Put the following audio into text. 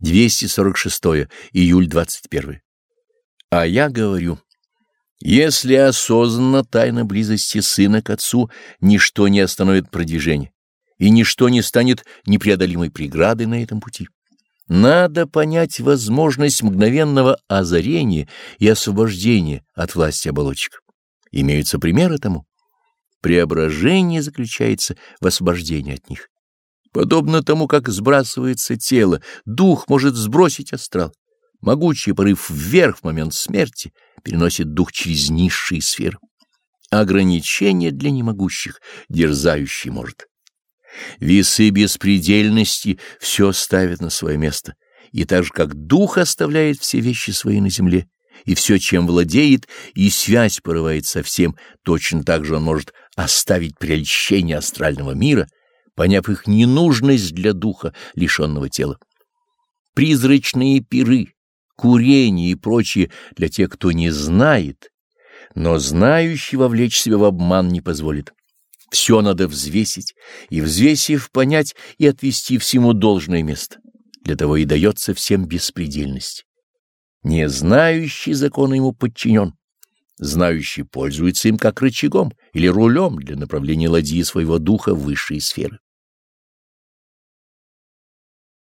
246 июль 21. А я говорю, если осознанно тайна близости сына к отцу, ничто не остановит продвижение, и ничто не станет непреодолимой преградой на этом пути. Надо понять возможность мгновенного озарения и освобождения от власти оболочек. Имеются примеры тому. Преображение заключается в освобождении от них. Подобно тому, как сбрасывается тело, дух может сбросить астрал. Могучий порыв вверх в момент смерти переносит дух через низшие сферы. Ограничение для немогущих, дерзающий может. Весы беспредельности все ставят на свое место, и так же, как дух оставляет все вещи свои на земле, и все, чем владеет, и связь порывает со всем, точно так же он может оставить прельщение астрального мира — поняв их ненужность для духа, лишенного тела. Призрачные пиры, курение и прочее для тех, кто не знает, но знающий вовлечь себя в обман не позволит. Все надо взвесить, и, взвесив, понять и отвести всему должное место. Для того и дается всем беспредельность. Не знающий закона ему подчинен. Знающий пользуется им как рычагом или рулем для направления ладьи своего духа в высшие сферы.